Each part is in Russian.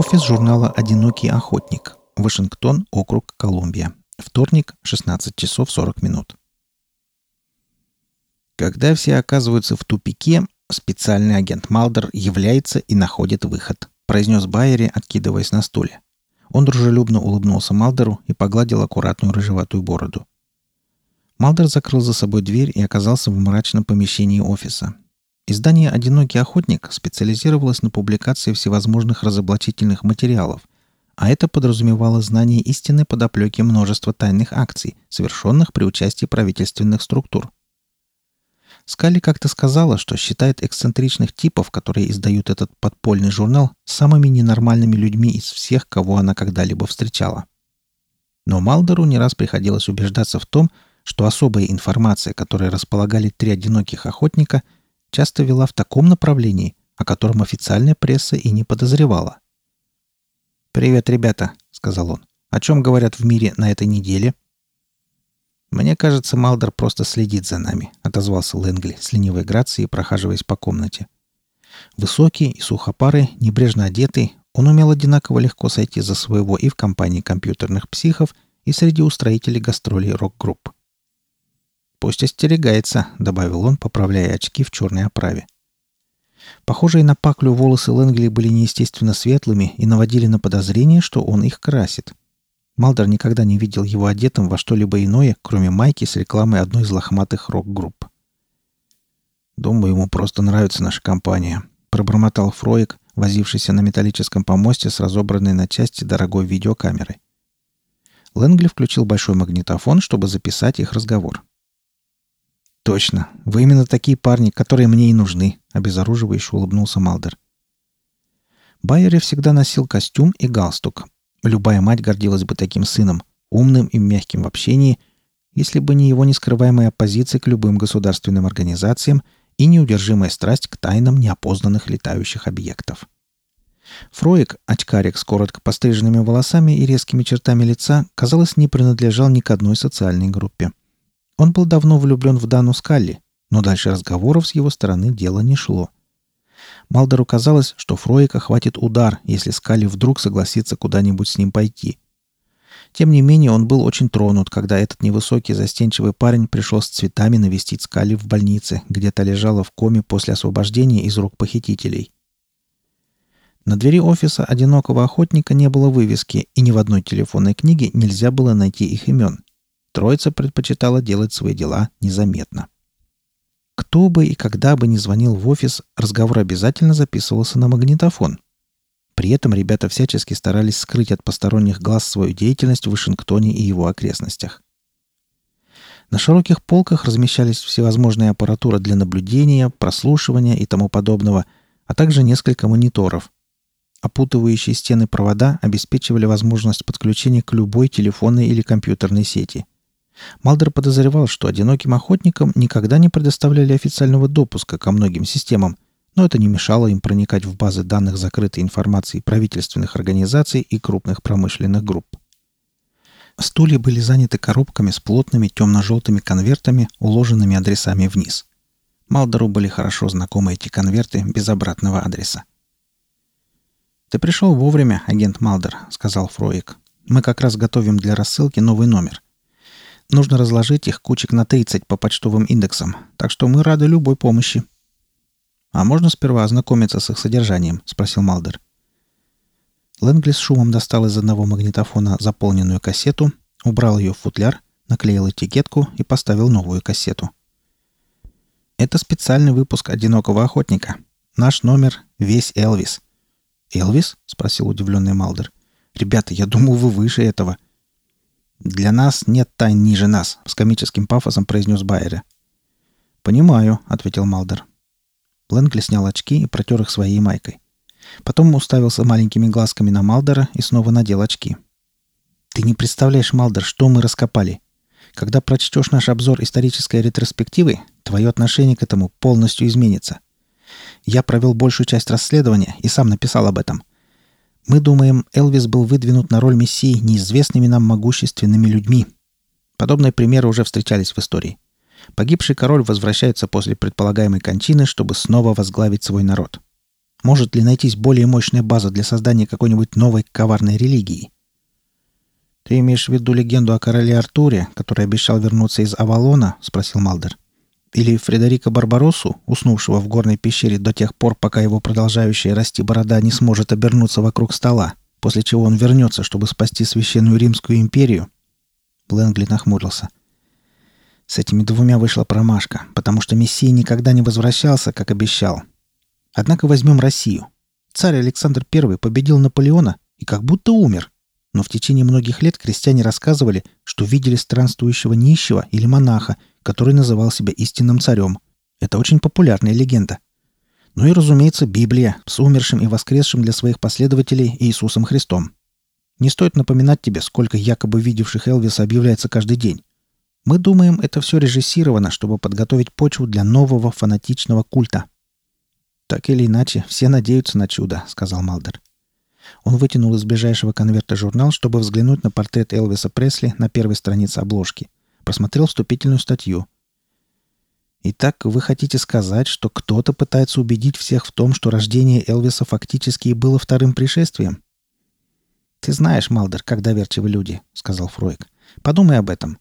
Офис журнала «Одинокий охотник», Вашингтон, округ Колумбия. Вторник, 16 часов 40 минут. Когда все оказываются в тупике, специальный агент Малдер является и находит выход, произнес Байери, откидываясь на стуле. Он дружелюбно улыбнулся Малдеру и погладил аккуратную рыжеватую бороду. Малдер закрыл за собой дверь и оказался в мрачном помещении офиса. Издание «Одинокий охотник» специализировалось на публикации всевозможных разоблачительных материалов, а это подразумевало знание истины подоплеки множества тайных акций, совершенных при участии правительственных структур – Скали как-то сказала, что считает эксцентричных типов, которые издают этот подпольный журнал, самыми ненормальными людьми из всех, кого она когда-либо встречала. Но Малдору не раз приходилось убеждаться в том, что особая информация, которой располагали три одиноких охотника, часто вела в таком направлении, о котором официальная пресса и не подозревала. «Привет, ребята», — сказал он. «О чем говорят в мире на этой неделе?» «Мне кажется, Малдер просто следит за нами», — отозвался Лэнгли с ленивой грацией, прохаживаясь по комнате. Высокий и сухопарый, небрежно одетый, он умел одинаково легко сойти за своего и в компании компьютерных психов, и среди устроителей гастролей рок-групп. «Пусть остерегается», — добавил он, поправляя очки в черной оправе. Похожие на паклю волосы Лэнгли были неестественно светлыми и наводили на подозрение, что он их красит. Малдер никогда не видел его одетым во что-либо иное, кроме майки с рекламой одной из лохматых рок-групп. «Думаю, ему просто нравится наша компания», — пробормотал Фроик, возившийся на металлическом помосте с разобранной на части дорогой видеокамерой. Лэнгли включил большой магнитофон, чтобы записать их разговор. «Точно. Вы именно такие парни, которые мне и нужны», — обезоруживающе улыбнулся Малдер. Байери всегда носил костюм и галстук, Любая мать гордилась бы таким сыном, умным и мягким в общении, если бы не его нескрываемая оппозиция к любым государственным организациям и неудержимая страсть к тайнам неопознанных летающих объектов. Фроик, очкарик с коротко постриженными волосами и резкими чертами лица, казалось, не принадлежал ни к одной социальной группе. Он был давно влюблен в Дану Скалли, но дальше разговоров с его стороны дело не шло – Малдору казалось, что Фроика хватит удар, если Скали вдруг согласится куда-нибудь с ним пойти. Тем не менее, он был очень тронут, когда этот невысокий застенчивый парень пришел с цветами навестить Скали в больнице, где-то лежала в коме после освобождения из рук похитителей. На двери офиса одинокого охотника не было вывески, и ни в одной телефонной книге нельзя было найти их имен. Троица предпочитала делать свои дела незаметно. Кто бы и когда бы ни звонил в офис, разговор обязательно записывался на магнитофон. При этом ребята всячески старались скрыть от посторонних глаз свою деятельность в Вашингтоне и его окрестностях. На широких полках размещались всевозможная аппаратура для наблюдения, прослушивания и тому подобного, а также несколько мониторов. Опутывающие стены провода обеспечивали возможность подключения к любой телефонной или компьютерной сети. Малдер подозревал, что одиноким охотникам никогда не предоставляли официального допуска ко многим системам, но это не мешало им проникать в базы данных закрытой информации правительственных организаций и крупных промышленных групп. Стулья были заняты коробками с плотными темно-желтыми конвертами, уложенными адресами вниз. Малдеру были хорошо знакомы эти конверты без обратного адреса. «Ты пришел вовремя, агент Малдер», — сказал Фроик. «Мы как раз готовим для рассылки новый номер. Нужно разложить их кучек на 30 по почтовым индексам, так что мы рады любой помощи». «А можно сперва ознакомиться с их содержанием?» — спросил Малдер. Лэнгли с шумом достал из одного магнитофона заполненную кассету, убрал ее в футляр, наклеил этикетку и поставил новую кассету. «Это специальный выпуск «Одинокого охотника». Наш номер — весь Элвис». «Элвис?» — спросил удивленный Малдер. «Ребята, я думал, вы выше этого». — «Для нас нет тайн ниже нас», — с комическим пафосом произнес Байере. «Понимаю», — ответил Малдер. Лэнгли снял очки и протер их своей майкой. Потом уставился маленькими глазками на Малдера и снова надел очки. «Ты не представляешь, Малдер, что мы раскопали. Когда прочтешь наш обзор исторической ретроспективы, твое отношение к этому полностью изменится. Я провел большую часть расследования и сам написал об этом. Мы думаем, Элвис был выдвинут на роль мессии неизвестными нам могущественными людьми. Подобные примеры уже встречались в истории. Погибший король возвращается после предполагаемой кончины, чтобы снова возглавить свой народ. Может ли найтись более мощная база для создания какой-нибудь новой коварной религии? «Ты имеешь в виду легенду о короле Артуре, который обещал вернуться из Авалона?» — спросил Малдер. «Или Фредерика Барбаросу, уснувшего в горной пещере до тех пор, пока его продолжающая расти борода не сможет обернуться вокруг стола, после чего он вернется, чтобы спасти священную Римскую империю?» Лэнгли нахмурился. С этими двумя вышла промашка, потому что Мессия никогда не возвращался, как обещал. Однако возьмем Россию. Царь Александр I победил Наполеона и как будто умер. Но в течение многих лет крестьяне рассказывали, что видели странствующего нищего или монаха, который называл себя истинным царем. Это очень популярная легенда. Ну и, разумеется, Библия с умершим и воскресшим для своих последователей Иисусом Христом. Не стоит напоминать тебе, сколько якобы видевших Элвиса объявляется каждый день. Мы думаем, это все режиссировано, чтобы подготовить почву для нового фанатичного культа. «Так или иначе, все надеются на чудо», — сказал Малдер. Он вытянул из ближайшего конверта журнал, чтобы взглянуть на портрет Элвиса Пресли на первой странице обложки. Просмотрел вступительную статью. «Итак, вы хотите сказать, что кто-то пытается убедить всех в том, что рождение Элвиса фактически и было вторым пришествием?» «Ты знаешь, Малдер, как доверчивы люди», — сказал Фройк. «Подумай об этом.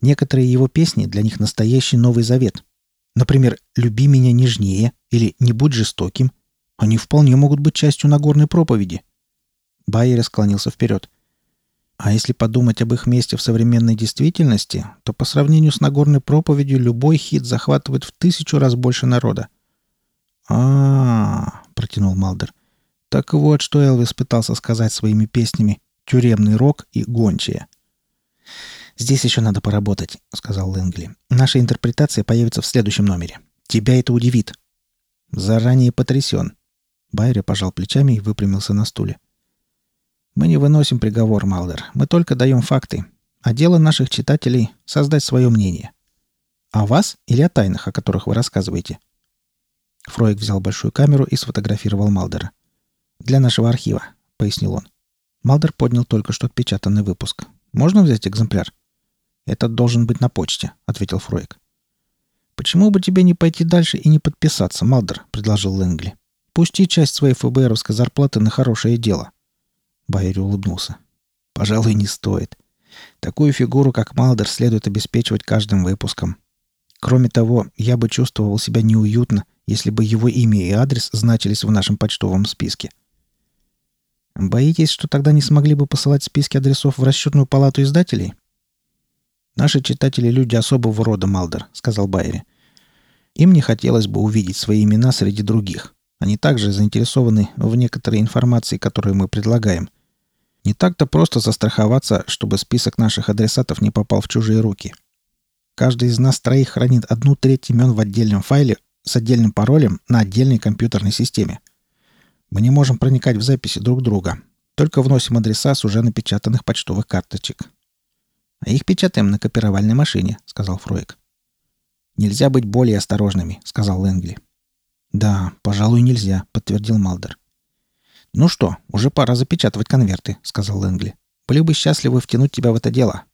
Некоторые его песни для них настоящий Новый Завет. Например, «Люби меня нежнее» или «Не будь жестоким». Они вполне могут быть частью Нагорной проповеди. Байер склонился вперед. А если подумать об их месте в современной действительности, то по сравнению с Нагорной проповедью любой хит захватывает в тысячу раз больше народа. а, протянул Малдер. «Так вот, что Элвис пытался сказать своими песнями «Тюремный рок» и «Гончая». «Здесь еще надо поработать», — сказал Лэнгли. «Наша интерпретация появится в следующем номере. Тебя это удивит». «Заранее потрясен». Байри пожал плечами и выпрямился на стуле. Мы не выносим приговор, Малдер. Мы только даем факты. А дело наших читателей — создать свое мнение. О вас или о тайнах, о которых вы рассказываете?» Фройк взял большую камеру и сфотографировал Малдера. «Для нашего архива», — пояснил он. Малдер поднял только что отпечатанный выпуск. «Можно взять экземпляр?» «Этот должен быть на почте», — ответил Фройк. «Почему бы тебе не пойти дальше и не подписаться, Малдер?» — предложил Лэнгли. «Пусти часть своей ФБРовской зарплаты на хорошее дело. Байери улыбнулся. «Пожалуй, не стоит. Такую фигуру, как Малдер, следует обеспечивать каждым выпуском. Кроме того, я бы чувствовал себя неуютно, если бы его имя и адрес значились в нашем почтовом списке. Боитесь, что тогда не смогли бы посылать списки адресов в расчетную палату издателей? Наши читатели — люди особого рода, Малдер, — сказал Байери. Им не хотелось бы увидеть свои имена среди других. Они также заинтересованы в некоторой информации, которую мы предлагаем. Не так-то просто застраховаться, чтобы список наших адресатов не попал в чужие руки. Каждый из нас троих хранит одну треть имен в отдельном файле с отдельным паролем на отдельной компьютерной системе. Мы не можем проникать в записи друг друга, только вносим адреса с уже напечатанных почтовых карточек. А их печатаем на копировальной машине, сказал Фройк. Нельзя быть более осторожными, сказал Лэнгли. «Да, пожалуй, нельзя», — подтвердил Малдер. «Ну что, уже пора запечатывать конверты», — сказал Лэнгли. «Были бы счастливы втянуть тебя в это дело».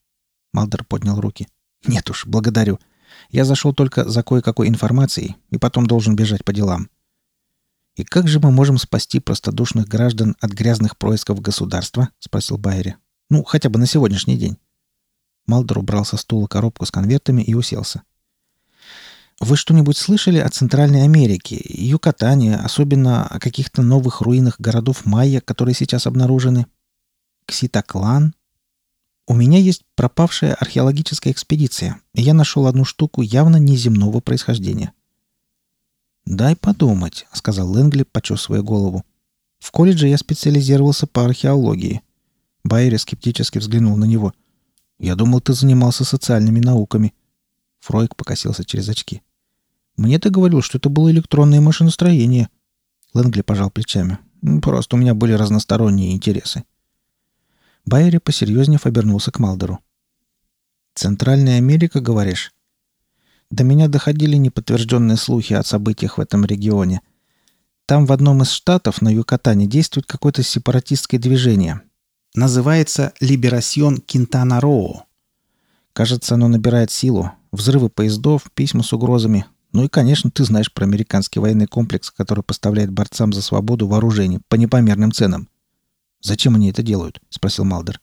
Малдер поднял руки. «Нет уж, благодарю. Я зашел только за кое-какой информацией и потом должен бежать по делам». «И как же мы можем спасти простодушных граждан от грязных происков государства?» — спросил Байери. «Ну, хотя бы на сегодняшний день». Малдер убрал со стула коробку с конвертами и уселся. Вы что-нибудь слышали о Центральной Америке, Юкатане, особенно о каких-то новых руинах городов майя, которые сейчас обнаружены? Кситоклан? У меня есть пропавшая археологическая экспедиция, и я нашел одну штуку явно неземного происхождения. «Дай подумать», — сказал Лэнгли, почесывая голову. «В колледже я специализировался по археологии». Байери скептически взглянул на него. «Я думал, ты занимался социальными науками». Фройк покосился через очки. Мне ты говорил, что это было электронное машиностроение. Лэнгли пожал плечами. Просто у меня были разносторонние интересы. Байери, посерьезнее обернулся к Малдеру. «Центральная Америка, говоришь?» До меня доходили неподтвержденные слухи о событиях в этом регионе. Там в одном из штатов на Юкатане действует какое-то сепаратистское движение. Называется «Либерасьон Кинтана Роу». Кажется, оно набирает силу. Взрывы поездов, письма с угрозами, Ну и, конечно, ты знаешь про американский военный комплекс, который поставляет борцам за свободу вооружение по непомерным ценам. Зачем они это делают? спросил Малдер.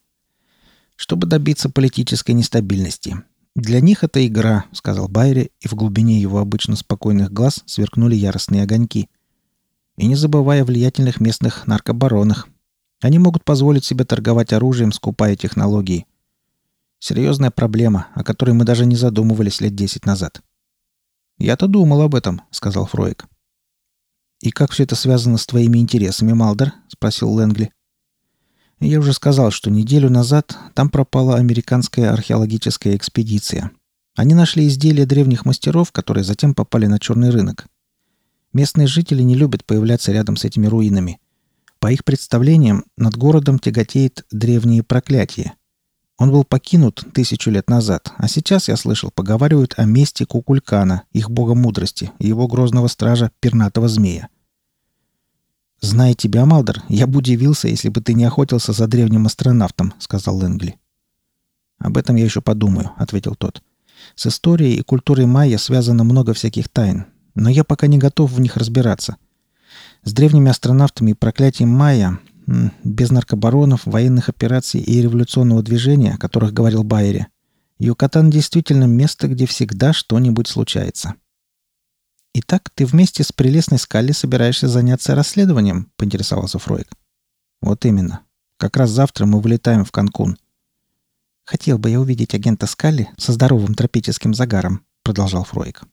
Чтобы добиться политической нестабильности. Для них это игра, сказал Байри, и в глубине его обычно спокойных глаз сверкнули яростные огоньки. И не забывая о влиятельных местных наркобаронах. Они могут позволить себе торговать оружием, скупая технологии. Серьезная проблема, о которой мы даже не задумывались лет десять назад. «Я-то думал об этом», — сказал Фроик. «И как все это связано с твоими интересами, Малдер?» — спросил Лэнгли. «Я уже сказал, что неделю назад там пропала американская археологическая экспедиция. Они нашли изделия древних мастеров, которые затем попали на черный рынок. Местные жители не любят появляться рядом с этими руинами. По их представлениям, над городом тяготеет древние проклятия — он был покинут тысячу лет назад, а сейчас, я слышал, поговаривают о месте Кукулькана, их бога мудрости, и его грозного стража пернатого змея. «Зная тебя, Малдер, я бы удивился, если бы ты не охотился за древним астронавтом», — сказал Лэнгли. «Об этом я еще подумаю», — ответил тот. «С историей и культурой майя связано много всяких тайн, но я пока не готов в них разбираться. С древними астронавтами и проклятием майя без наркобаронов, военных операций и революционного движения, о которых говорил Байере, Юкатан действительно место, где всегда что-нибудь случается. «Итак, ты вместе с прелестной Скалли собираешься заняться расследованием?» — поинтересовался Фройк. «Вот именно. Как раз завтра мы вылетаем в Канкун». «Хотел бы я увидеть агента Скалли со здоровым тропическим загаром», — продолжал Фройк.